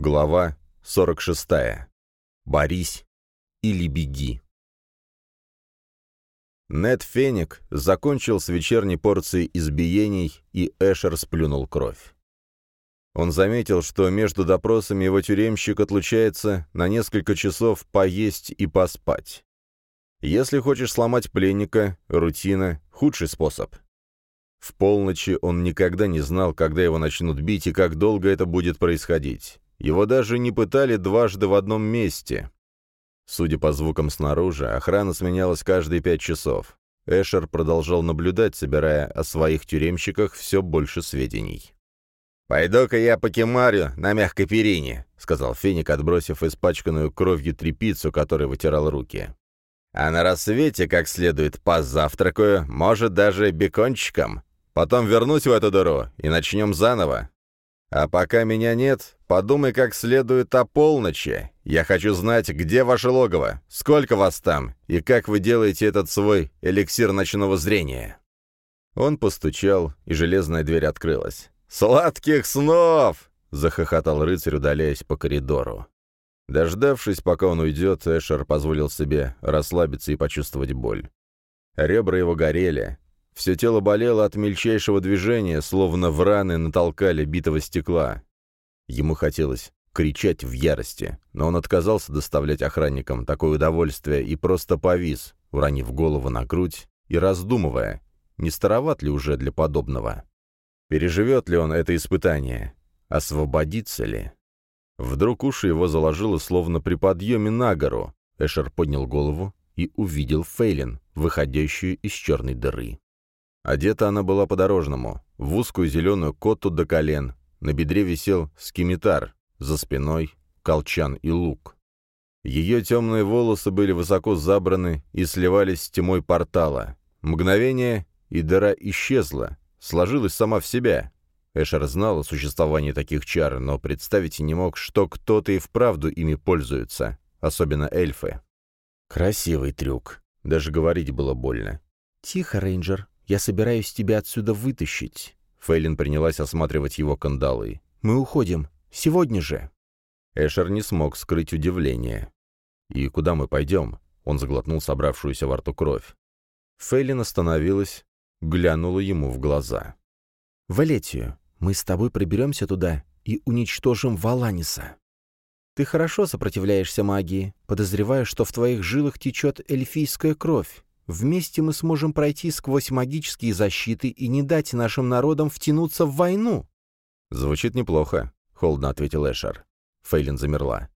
Глава 46. Борись или беги. Нед Феник закончил с вечерней порцией избиений, и Эшер сплюнул кровь. Он заметил, что между допросами его тюремщик отлучается на несколько часов поесть и поспать. Если хочешь сломать пленника, рутина — худший способ. В полночи он никогда не знал, когда его начнут бить и как долго это будет происходить. Его даже не пытали дважды в одном месте. Судя по звукам снаружи, охрана сменялась каждые пять часов. Эшер продолжал наблюдать, собирая о своих тюремщиках все больше сведений. «Пойду-ка я покемарю на мягкой перине», — сказал Феник, отбросив испачканную кровью трепицу, которой вытирал руки. «А на рассвете, как следует, позавтракаю, может, даже бекончиком. Потом вернусь в эту дыру и начнем заново. А пока меня нет, подумай как следует о полночи. Я хочу знать, где ваше логово, сколько вас там, и как вы делаете этот свой эликсир ночного зрения». Он постучал, и железная дверь открылась. «Сладких снов!» — захохотал рыцарь, удаляясь по коридору. Дождавшись, пока он уйдет, Эшер позволил себе расслабиться и почувствовать боль. Ребра его горели, все тело болело от мельчайшего движения, словно в раны натолкали битого стекла. Ему хотелось кричать в ярости, но он отказался доставлять охранникам такое удовольствие и просто повис, уронив голову на грудь и раздумывая, не староват ли уже для подобного. Переживет ли он это испытание? Освободится ли? Вдруг уши его заложило словно при подъеме на гору. Эшер поднял голову и увидел Фейлин, выходящую из черной дыры. Одета она была по-дорожному, в узкую зеленую коту до колен. На бедре висел скимитар, за спиной — колчан и лук. Ее темные волосы были высоко забраны и сливались с тьмой портала. Мгновение, и дыра исчезла, сложилась сама в себя. Эшер знал о существовании таких чар, но представить не мог, что кто-то и вправду ими пользуется, особенно эльфы. Красивый трюк. Даже говорить было больно. «Тихо, рейнджер», я собираюсь тебя отсюда вытащить». Фейлин принялась осматривать его кандалы. «Мы уходим. Сегодня же». Эшер не смог скрыть удивление. «И куда мы пойдем?» Он заглотнул собравшуюся во рту кровь. Фейлин остановилась, глянула ему в глаза. «В Элетию. Мы с тобой проберемся туда и уничтожим Валаниса. Ты хорошо сопротивляешься магии, подозревая, что в твоих жилах течет эльфийская кровь. Вместе мы сможем пройти сквозь магические защиты и не дать нашим народам втянуться в войну». «Звучит неплохо», — холодно ответил Эшер. Фейлин замерла.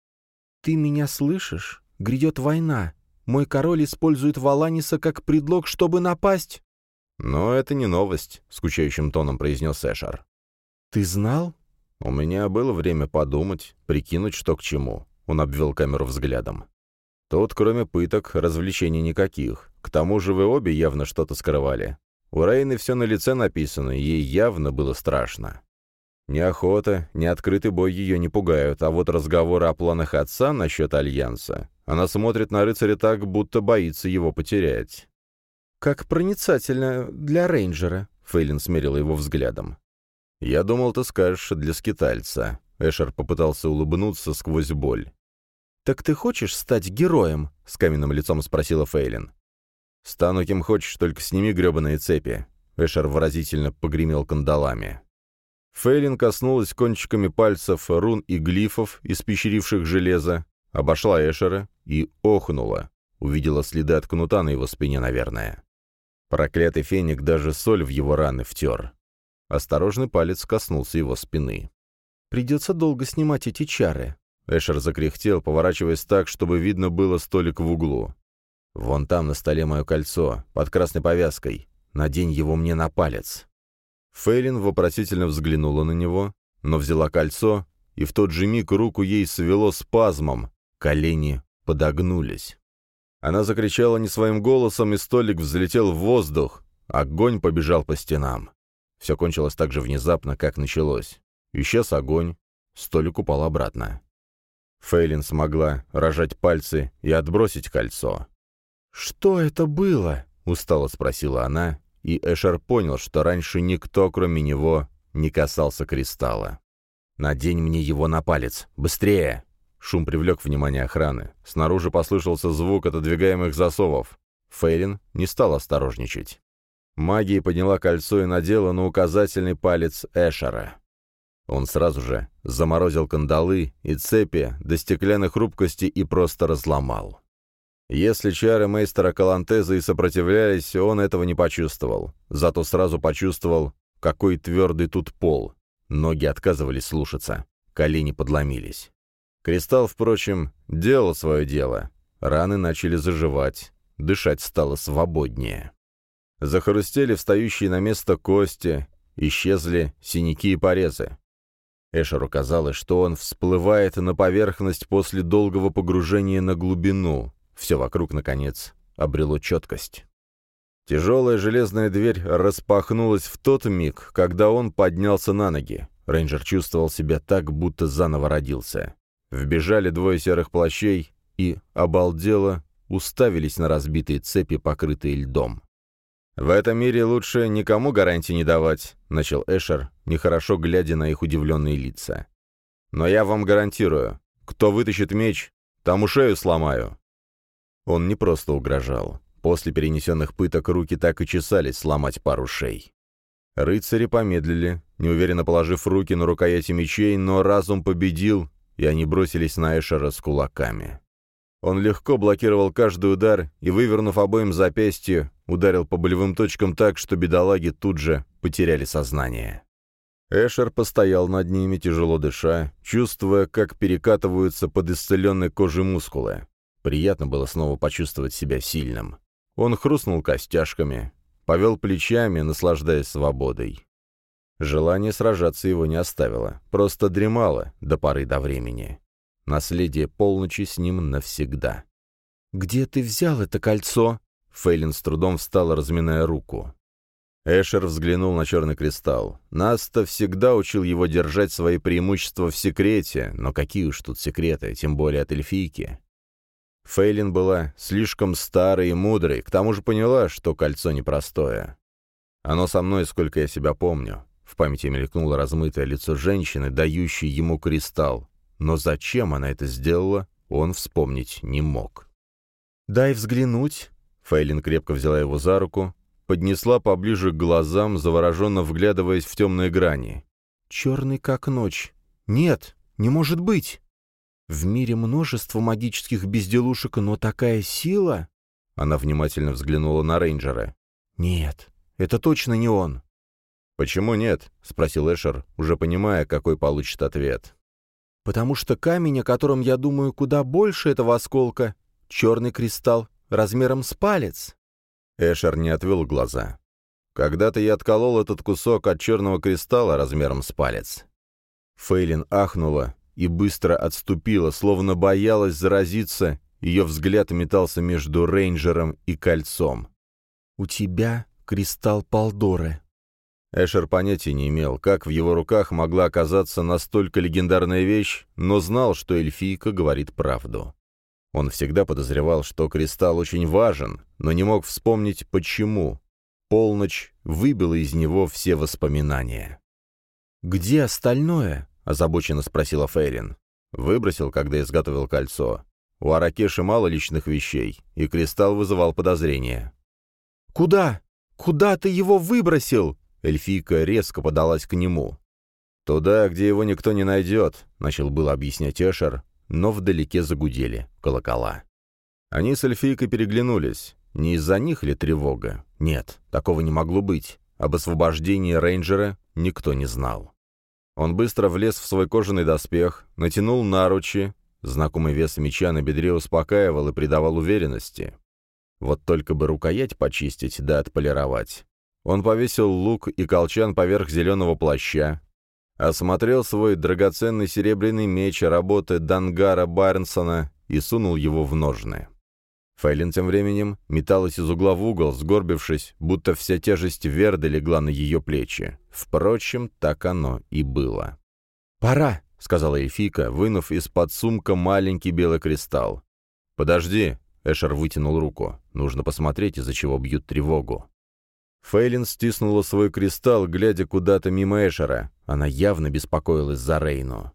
«Ты меня слышишь? Грядет война. Мой король использует Валаниса как предлог, чтобы напасть». «Но это не новость», — скучающим тоном произнес Эшер. «Ты знал?» «У меня было время подумать, прикинуть, что к чему». Он обвел камеру взглядом. Тут, кроме пыток, развлечений никаких. К тому же вы обе явно что-то скрывали. У Рейны все на лице написано, ей явно было страшно. Ни охота, ни открытый бой ее не пугают, а вот разговоры о планах отца насчет Альянса. Она смотрит на рыцаря так, будто боится его потерять. «Как проницательно для рейнджера», — Фейлин смерила его взглядом. «Я думал, ты скажешь для скитальца». Эшер попытался улыбнуться сквозь боль. «Так ты хочешь стать героем?» — с каменным лицом спросила Фейлин. «Стану кем хочешь, только сними гребаные цепи». Эшер выразительно погремел кандалами. Фейлин коснулась кончиками пальцев рун и глифов, испещривших железо, обошла Эшера и охнула. Увидела следы от кнута на его спине, наверное. Проклятый феник даже соль в его раны втер. Осторожный палец коснулся его спины. «Придется долго снимать эти чары», Эшер закряхтел, поворачиваясь так, чтобы видно было столик в углу. «Вон там на столе мое кольцо, под красной повязкой. Надень его мне на палец». Фейлин вопросительно взглянула на него, но взяла кольцо, и в тот же миг руку ей свело спазмом, колени подогнулись. Она закричала не своим голосом, и столик взлетел в воздух. Огонь побежал по стенам. Все кончилось так же внезапно, как началось. Исчез огонь, столик упал обратно. Фейлин смогла рожать пальцы и отбросить кольцо. «Что это было?» — устало спросила она, и Эшер понял, что раньше никто, кроме него, не касался кристалла. «Надень мне его на палец! Быстрее!» Шум привлек внимание охраны. Снаружи послышался звук отодвигаемых засовов. Фейлин не стал осторожничать. Магия подняла кольцо и надела на указательный палец Эшера. Он сразу же заморозил кандалы и цепи до стеклянной хрупкости и просто разломал. Если чары мейстера Калантеза и сопротивлялись, он этого не почувствовал. Зато сразу почувствовал, какой твердый тут пол. Ноги отказывались слушаться, колени подломились. Кристалл, впрочем, делал свое дело. Раны начали заживать, дышать стало свободнее. Захрустели встающие на место кости, исчезли синяки и порезы. Эшеру казалось, что он всплывает на поверхность после долгого погружения на глубину. Все вокруг, наконец, обрело четкость. Тяжелая железная дверь распахнулась в тот миг, когда он поднялся на ноги. Рейнджер чувствовал себя так, будто заново родился. Вбежали двое серых плащей и, обалдело, уставились на разбитые цепи, покрытые льдом. «В этом мире лучше никому гарантии не давать», — начал Эшер, нехорошо глядя на их удивленные лица. «Но я вам гарантирую, кто вытащит меч, тому шею сломаю». Он не просто угрожал. После перенесенных пыток руки так и чесались сломать пару шей. Рыцари помедлили, неуверенно положив руки на рукояти мечей, но разум победил, и они бросились на Эшера с кулаками. Он легко блокировал каждый удар и, вывернув обоим запястье, ударил по болевым точкам так, что бедолаги тут же потеряли сознание. Эшер постоял над ними, тяжело дыша, чувствуя, как перекатываются под исцеленной кожей мускулы. Приятно было снова почувствовать себя сильным. Он хрустнул костяшками, повел плечами, наслаждаясь свободой. Желание сражаться его не оставило, просто дремало до поры до времени. Наследие полночи с ним навсегда. «Где ты взял это кольцо?» Фейлин с трудом встал, разминая руку. Эшер взглянул на черный кристалл. Наста всегда учил его держать свои преимущества в секрете, но какие уж тут секреты, тем более от эльфийки. Фейлин была слишком старой и мудрой, к тому же поняла, что кольцо непростое. Оно со мной, сколько я себя помню. В памяти мелькнуло размытое лицо женщины, дающей ему кристалл но зачем она это сделала, он вспомнить не мог. «Дай взглянуть». Фейлин крепко взяла его за руку, поднесла поближе к глазам, завороженно вглядываясь в темные грани. «Черный как ночь. Нет, не может быть. В мире множество магических безделушек, но такая сила...» Она внимательно взглянула на рейнджера. «Нет, это точно не он». «Почему нет?» — спросил Эшер, уже понимая, какой получит ответ потому что камень, о котором я думаю куда больше этого осколка, черный кристалл размером с палец». Эшер не отвел глаза. «Когда-то я отколол этот кусок от черного кристалла размером с палец». Фейлин ахнула и быстро отступила, словно боялась заразиться, ее взгляд метался между рейнджером и кольцом. «У тебя кристалл Палдоры», Эшер понятия не имел, как в его руках могла оказаться настолько легендарная вещь, но знал, что эльфийка говорит правду. Он всегда подозревал, что кристалл очень важен, но не мог вспомнить, почему. Полночь выбила из него все воспоминания. «Где остальное?» — озабоченно спросила Фейрин. Выбросил, когда изготовил кольцо. У Аракеши мало личных вещей, и кристалл вызывал подозрения. «Куда? Куда ты его выбросил?» Эльфийка резко подалась к нему. «Туда, где его никто не найдет», — начал было объяснять Эшер, но вдалеке загудели колокола. Они с эльфийкой переглянулись. Не из-за них ли тревога? Нет, такого не могло быть. Об освобождении рейнджера никто не знал. Он быстро влез в свой кожаный доспех, натянул наручи, знакомый вес меча на бедре успокаивал и придавал уверенности. Вот только бы рукоять почистить да отполировать. Он повесил лук и колчан поверх зеленого плаща, осмотрел свой драгоценный серебряный меч работы Дангара Барнсона и сунул его в ножны. Фейлин тем временем металась из угла в угол, сгорбившись, будто вся тяжесть Верды легла на ее плечи. Впрочем, так оно и было. «Пора», — сказала эльфийка, вынув из-под сумка маленький белый кристалл. «Подожди», — Эшер вытянул руку. «Нужно посмотреть, из-за чего бьют тревогу». Фейлин стиснула свой кристалл, глядя куда-то мимо Эшера. Она явно беспокоилась за Рейну.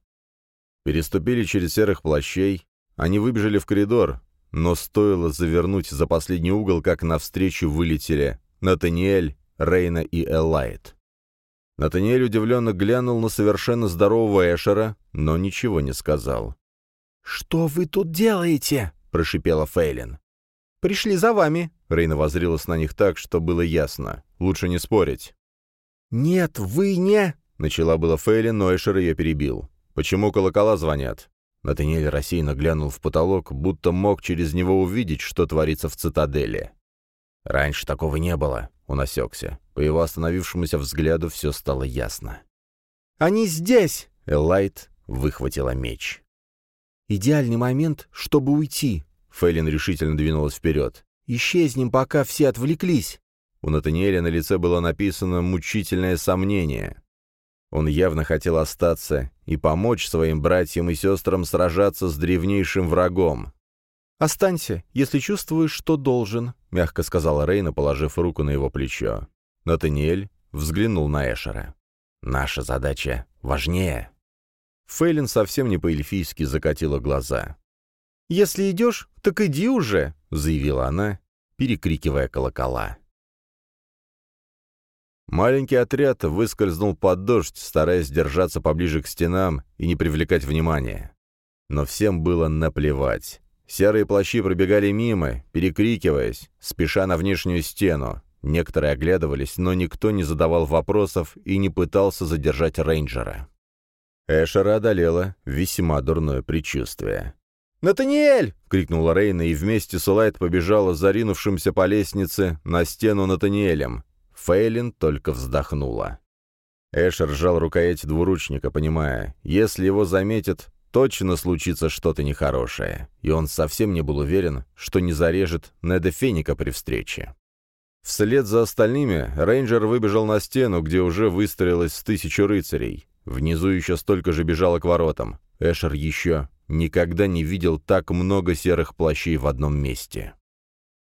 Переступили через серых плащей. Они выбежали в коридор, но стоило завернуть за последний угол, как навстречу вылетели Натаниэль, Рейна и Эллайт. Натаниэль удивленно глянул на совершенно здорового Эшера, но ничего не сказал. «Что вы тут делаете?» — прошипела Фейлин. «Пришли за вами», — Рейна возрилась на них так, что было ясно. Лучше не спорить. «Нет, вы не...» — начала была Фейлин, но Эшер ее перебил. «Почему колокола звонят?» Натаниэль рассеянно глянул в потолок, будто мог через него увидеть, что творится в цитадели. «Раньше такого не было», — он осекся. По его остановившемуся взгляду все стало ясно. «Они здесь!» — Элайт выхватила меч. «Идеальный момент, чтобы уйти», — Фейлин решительно двинулась вперед. «Исчезнем, пока все отвлеклись». У Натаниэля на лице было написано мучительное сомнение. Он явно хотел остаться и помочь своим братьям и сестрам сражаться с древнейшим врагом. «Останься, если чувствуешь, что должен», — мягко сказала Рейна, положив руку на его плечо. Натаниэль взглянул на Эшера. «Наша задача важнее». Фейлин совсем не по-эльфийски закатила глаза. «Если идешь, так иди уже», — заявила она, перекрикивая колокола. Маленький отряд выскользнул под дождь, стараясь держаться поближе к стенам и не привлекать внимания. Но всем было наплевать. Серые плащи пробегали мимо, перекрикиваясь, спеша на внешнюю стену. Некоторые оглядывались, но никто не задавал вопросов и не пытался задержать рейнджера. Эшера одолела весьма дурное предчувствие. «Натаниэль!» — крикнула Рейна и вместе с Улайт побежала заринувшимся по лестнице на стену Натаниэлем. Фейлин только вздохнула. Эшер сжал рукоять двуручника, понимая, если его заметят, точно случится что-то нехорошее, и он совсем не был уверен, что не зарежет Неда Феника при встрече. Вслед за остальными рейнджер выбежал на стену, где уже выстроилось тысячу рыцарей. Внизу еще столько же бежало к воротам. Эшер еще никогда не видел так много серых плащей в одном месте.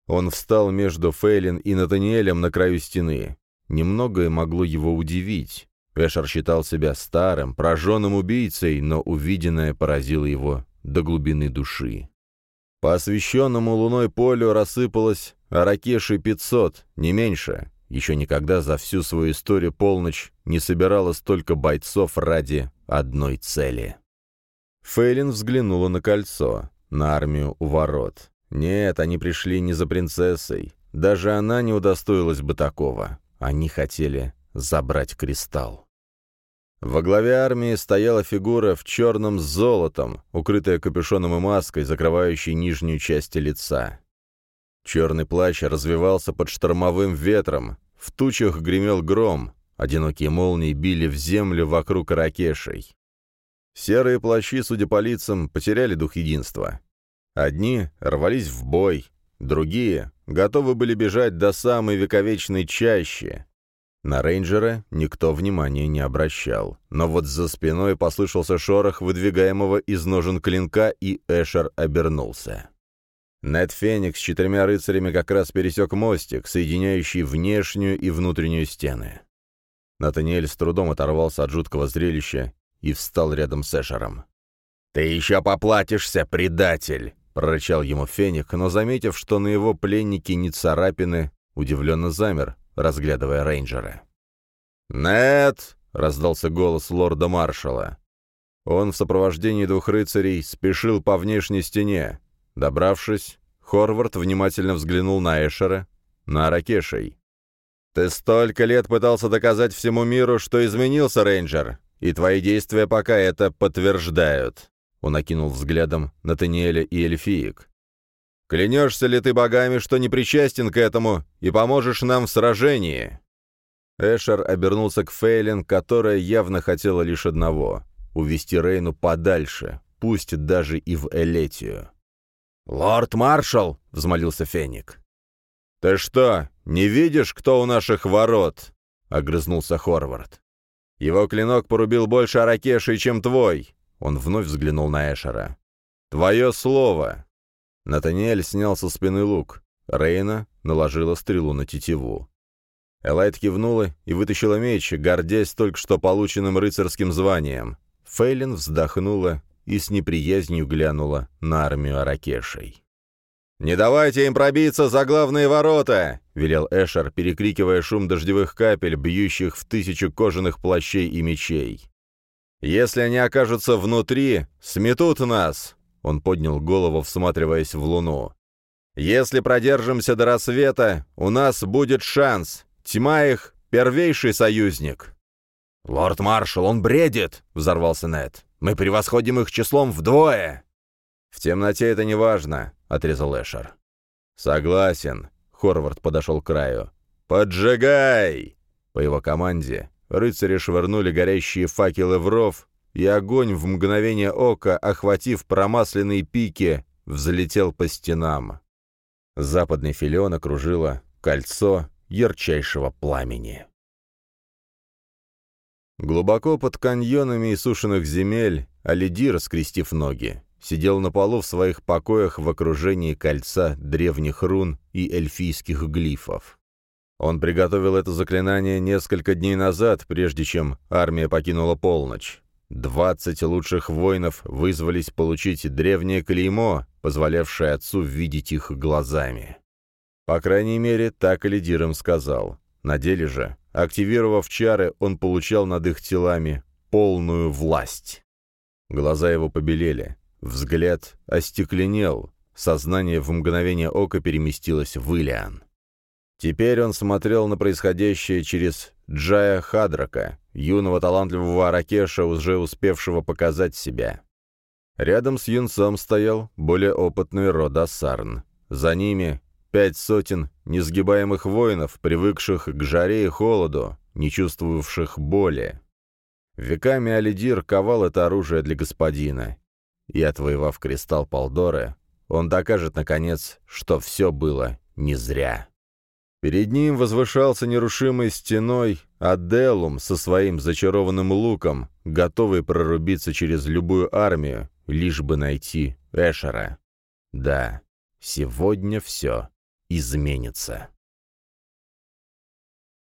Он встал между Фейлин и Натаниэлем на краю стены. Немногое могло его удивить. Эшер считал себя старым, прожженным убийцей, но увиденное поразило его до глубины души. По освещенному луной полю рассыпалось Аракеши 500, не меньше. Еще никогда за всю свою историю полночь не собирала столько бойцов ради одной цели. Фейлин взглянула на кольцо, на армию у ворот. Нет, они пришли не за принцессой. Даже она не удостоилась бы такого. Они хотели забрать кристалл. Во главе армии стояла фигура в черном с золотом, укрытая капюшоном и маской, закрывающей нижнюю часть лица. Черный плащ развивался под штормовым ветром, в тучах гремел гром, одинокие молнии били в землю вокруг ракешей. Серые плащи, судя по лицам, потеряли дух единства. Одни рвались в бой, другие готовы были бежать до самой вековечной чащи. На рейнджера никто внимания не обращал, но вот за спиной послышался шорох выдвигаемого из ножен клинка, и Эшер обернулся. Нед Феникс с четырьмя рыцарями как раз пересек мостик, соединяющий внешнюю и внутреннюю стены. Натаниэль с трудом оторвался от жуткого зрелища и встал рядом с Эшером. «Ты еще поплатишься, предатель!» — прорычал ему Феникс, но, заметив, что на его пленнике ни царапины, удивленно замер, разглядывая рейнджера. «Нет!» — раздался голос лорда-маршала. Он в сопровождении двух рыцарей спешил по внешней стене. Добравшись, Хорвард внимательно взглянул на Эшера, на Аракешей. «Ты столько лет пытался доказать всему миру, что изменился, рейнджер, и твои действия пока это подтверждают. Он окинул взглядом Натаниэля и Эльфиек. «Клянешься ли ты богами, что не причастен к этому, и поможешь нам в сражении?» Эшер обернулся к Фейлин, которая явно хотела лишь одного — увести Рейну подальше, пусть даже и в Элетию. «Лорд-маршал!» — взмолился Феник. «Ты что, не видишь, кто у наших ворот?» — огрызнулся Хорвард. «Его клинок порубил больше Аракеши, чем твой. Он вновь взглянул на Эшера. «Твое слово!» Натаниэль снял со спины лук. Рейна наложила стрелу на тетиву. Элайт кивнула и вытащила меч, гордясь только что полученным рыцарским званием. Фейлин вздохнула и с неприязнью глянула на армию Аракешей. «Не давайте им пробиться за главные ворота!» — велел Эшер, перекрикивая шум дождевых капель, бьющих в тысячу кожаных плащей и мечей. «Если они окажутся внутри, сметут нас!» — он поднял голову, всматриваясь в луну. «Если продержимся до рассвета, у нас будет шанс, Тьма их — первейший союзник». «Лорд-маршал, он бредит!» — взорвался Нед. «Мы превосходим их числом вдвое!» «В темноте это не важно», — отрезал Эшер. «Согласен», — Хорвард подошел к краю. «Поджигай!» По его команде рыцари швырнули горящие факелы в ров, и огонь в мгновение ока, охватив промасленные пики, взлетел по стенам. Западный филион окружило кольцо ярчайшего пламени. Глубоко под каньонами иссушенных земель Алидир, скрестив ноги, сидел на полу в своих покоях в окружении кольца древних рун и эльфийских глифов. Он приготовил это заклинание несколько дней назад, прежде чем армия покинула полночь. Двадцать лучших воинов вызвались получить древнее клеймо, позволявшее отцу видеть их глазами. По крайней мере, так Элидиром сказал. На деле же, активировав чары, он получал над их телами полную власть. Глаза его побелели, взгляд остекленел, сознание в мгновение ока переместилось в Илиан. Теперь он смотрел на происходящее через Джая Хадрака, юного талантливого Аракеша, уже успевшего показать себя. Рядом с юнцом стоял более опытный Рода Сарн. За ними Пять сотен несгибаемых воинов, привыкших к жаре и холоду, не чувствовавших боли. Веками Алидир ковал это оружие для господина. И, отвоевав кристалл Полдоры, он докажет, наконец, что все было не зря. Перед ним возвышался нерушимой стеной Аделум со своим зачарованным луком, готовый прорубиться через любую армию, лишь бы найти Эшера. Да, сегодня все изменится.